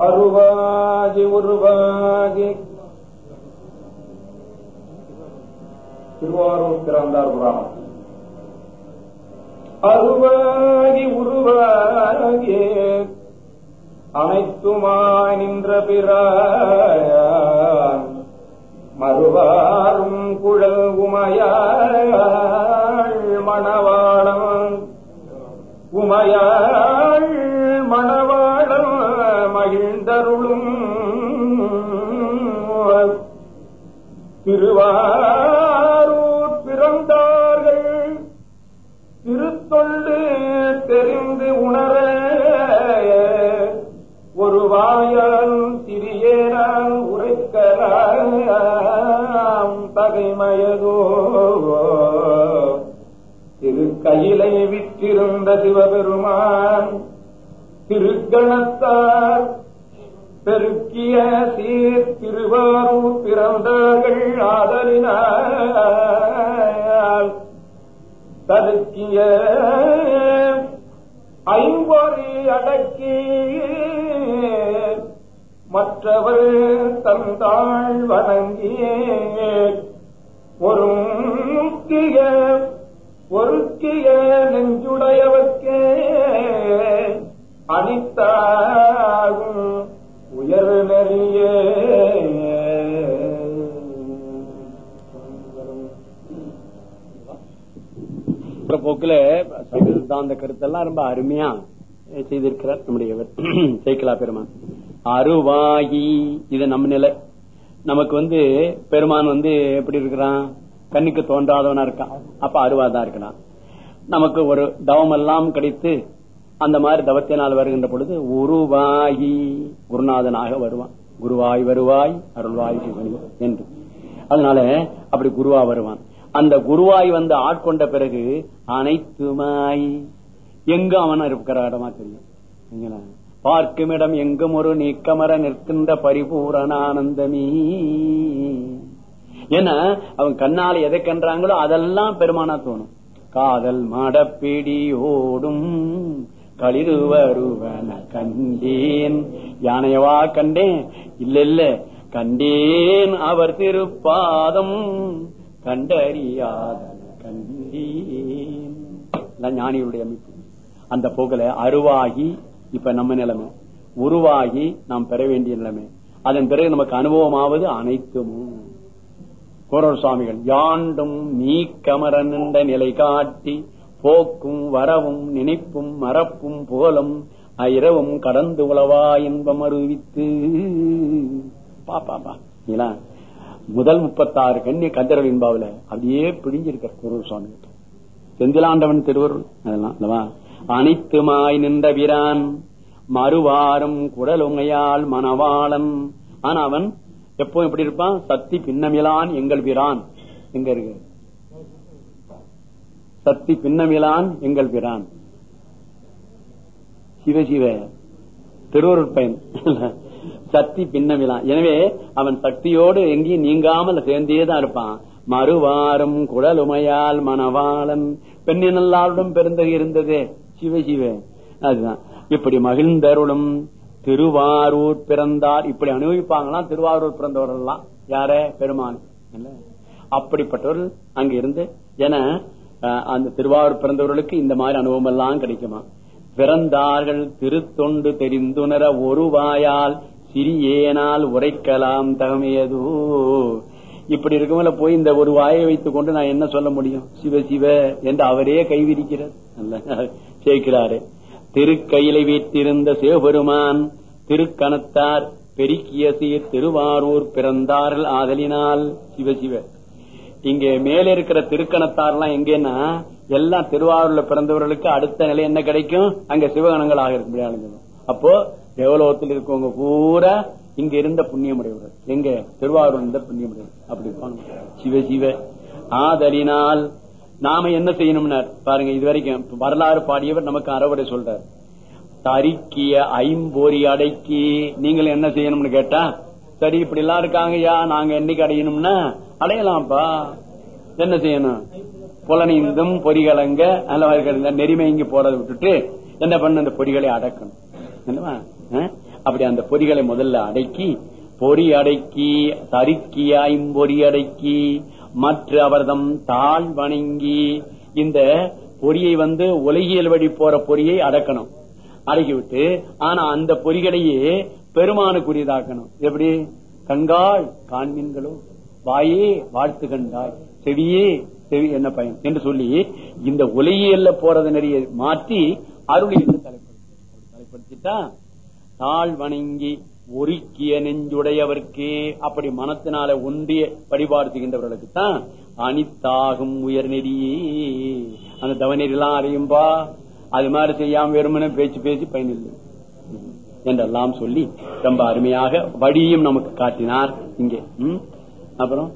அருவாகி உருவாகி. திருவாரூர் பிறந்தார் புராணம். அருவாகி உருவாகி. அனைத்துமாய் நின்ற பிறான் மறுவாரும் குழல் உமையா. திருவாரூர் பிறந்தார்கள். திருத்தொண்டு தெரிந்து உணர ஒரு வாயால் சிறியேனால் உரைக்கலாம் தகைமயதோ. திருக்கையிலை விற்றிருந்த சிவபெருமான் திருக்கணத்தார் பெருக்கிய சீர் திருவாரூர் பிறந்தார்கள் ஆதலினால். தடுக்கிய ஐம்பொறி அடக்கி மற்றவர் தந்தாள் வணங்கிய ஒரு முக்கிய ஒருக்கிய நெஞ்சுடையவர்க்கே அனித்தார் போக்குல சித்தாந்த கருத்தெல்லாம் ரொம்ப அருமையா செய்திருக்கிறார் நம்முடைய சேக்கலா பெருமான். அருவாகி இது நம்ம நிலை. நமக்கு வந்து பெருமான் வந்து எப்படி இருக்கிறான்? கண்ணுக்கு தோன்றாதவனா இருக்கான். அப்ப அருவாதான் இருக்கிறான் நமக்கு ஒரு தவம் எல்லாம் கிடைத்து அந்த மாதிரி தவத்தினால் வருகின்ற பொழுது உருவாகி குருநாதனாக வருவான். குருவாய் வருவாய் அருள்வாய் என்று. அதனால அப்படி குருவா வருவான். அந்த குருவாய் வந்து ஆட்கொண்ட பிறகு அனைத்துமாய் எங்க அவன் இருக்கிற இடமா தெரியும். பார்க்கும் இடம் எங்கும் ஒரு நீக்கமர நிற்கின்ற பரிபூரணானந்தமீ ஏன்னா அவன் கண்ணால எதை கன்றாங்களோ அதெல்லாம் பெருமானா தோணும். காதல் மடப்பிடியோடும் களிருவருவன கண்டேன். யானையவா கண்டேன்? இல்ல இல்ல கண்டேன் அவர் திருப்பாதம். கண்டறியாத கண்டேன். ஞானியுடைய அமைப்பு. அந்த போகல அருவாகி இப்ப நம்ம நிலைமை. உருவாகி நாம் பெற வேண்டிய நிலைமை. அதன் பிறகு நமக்கு அனுபவமாவது அனைத்தும். கோரர் சுவாமிகள் யாண்டும் நீ கமரன் நிலை காட்டி போக்கும் வரவும் நினைப்பும் மறப்பும் போலும் இரவும் கடந்து உளவா இன்பம் அறிவித்து பாப்பா முதல் முப்பத்தாறு கண்ணி கந்தரவ இன்பாவில அப்படியே பிடிஞ்சிருக்க குரு சுவாமி. செந்திலாண்டவன் திருவருள் அதெல்லாம் அல்லவா? அனைத்துமாய் நின்ற வீரான் மறுவாரும் குடலுங்கையால் மணவாளன். ஆனா அவன் எப்போ எப்படி இருப்பான்? சக்தி பின்னமிலான் எங்கள் பிரான் எங்க இருக்கு? சக்தி பின்னமிலான் எங்கள் பிரான். சிவசிவ திருவருட் பயன். சக்தி பின்னமிலான். எனவே அவன் சக்தியோடு எங்கேயும் நீங்காமல் சேர்ந்தேதான் இருப்பான். மறுவாரம் குடலுமையால் மணவாளன். பெண்ணினல்லாருடன் பெருந்தகை இருந்ததே. சிவசிவ அதுதான். இப்படி மகிழ்ந்தருளும் திருவாரூர் பிறந்தார். இப்படி அனுபவிப்பாங்களாம் திருவாரூர் பிறந்தவர்கள் எல்லாம் யார? பெருமான். அப்படிப்பட்டவர்கள் அங்க இருந்து என அந்த திருவாரூர் பிறந்தவர்களுக்கு இந்த மாதிரி அனுபவம் எல்லாம் கிடைக்குமா? பிறந்தார்கள் திருத்தொண்டு தெரிந்துணர ஒரு வாயால் சிறியேனால் உரைக்கலாம் தகமையதோ. இப்படி இருக்கவங்கள போய் இந்த ஒரு வாயை வைத்துக் கொண்டு நான் என்ன சொல்ல முடியும்? சிவ சிவ என்று அவரே கைவிரிக்கிறார் சேர்க்கிறாரு திருக்கையிலை வீட்டிருந்த சிவபெருமான் திருக்கணத்தார் பெருக்கிய சீர் திருவாரூர் பிறந்தார்கள் ஆதலினால் சிவசிவ இங்க மேல இருக்கிற திருக்கணத்தார் எல்லாம் எங்கன்னா எல்லாம் திருவாரூர்ல பிறந்தவர்களுக்கு அடுத்த நிலை என்ன கிடைக்கும்? அங்க சிவகணங்கள் இருக்க அப்போ தேவலோகத்தில் இருக்கவங்க பூரா இங்க இருந்த புண்ணியமுடையவர்கள். எங்க? திருவாரூர் இருந்த புண்ணியமுடையவர் அப்படி சிவ சிவ. ஆதலினால் நாம என்ன செய்யணும்னார்? பாருங்க இது வரைக்கும் வரலாறு பாடியவர் நமக்கு அறவுரை சொல்றார். தரிக்கிய ஐம்பொறி அடக்கி நீங்கள் என்ன செய்யணும்னு கேட்டா சரி இப்படி எல்லாம் இருக்காங்கய்யா நாங்க என்னைக்கு அடையணும்னா அடையலாம்ப்பா என்ன செய்யணும்? புலனிந்தும் பொறிகளங்க நல்ல நெறிமை இங்க போறதை விட்டுட்டு என்ன பண்ண அந்த பொறிகளை அடக்கணும். என்னவா அப்படி அந்த பொறிகளை முதல்ல அடக்கி பொறி அடக்கி தருக்கியாயும் பொறி அடக்கி மற்ற அவர்தம் தாழ் வணங்கி இந்த பொறியை வந்து உலகியல் வழி போற பொறியை அடக்கணும். அடக்கி விட்டு ஆனா அந்த பொறிகளையே பெருமானுக்குரியதாக்கணும். எப்படி? கங்காள் காண்மீன்களோ. வாயே வாழ்த்து கண்டாய். செவியே செவி என்ன பயன்? என்று சொல்லி இந்த ஒலியல்ல போறது நிறைய மாற்றி அருள் என்று தலைப்படுத்தி தலைப்படுத்திட்டா தாழ் வணங்கி ஒருக்கிய நெஞ்சுடையவர்க்கே அப்படி மனத்தினால ஒன்றிய வழிபாடுகின்றவர்களுக்கு தான் அனித்தாகும் உயர் நெறியே. அந்த தவநெறிலாம் அறியும்பா? அது மாதிரி செய்யாம வெறுமனே பேச்சு பேசி பயனில்லை. என்றெல்லாம் சொல்லி ரொம்ப அருமையாக வழியும் நமக்கு காட்டினார். இங்கே உம் அப்புறம்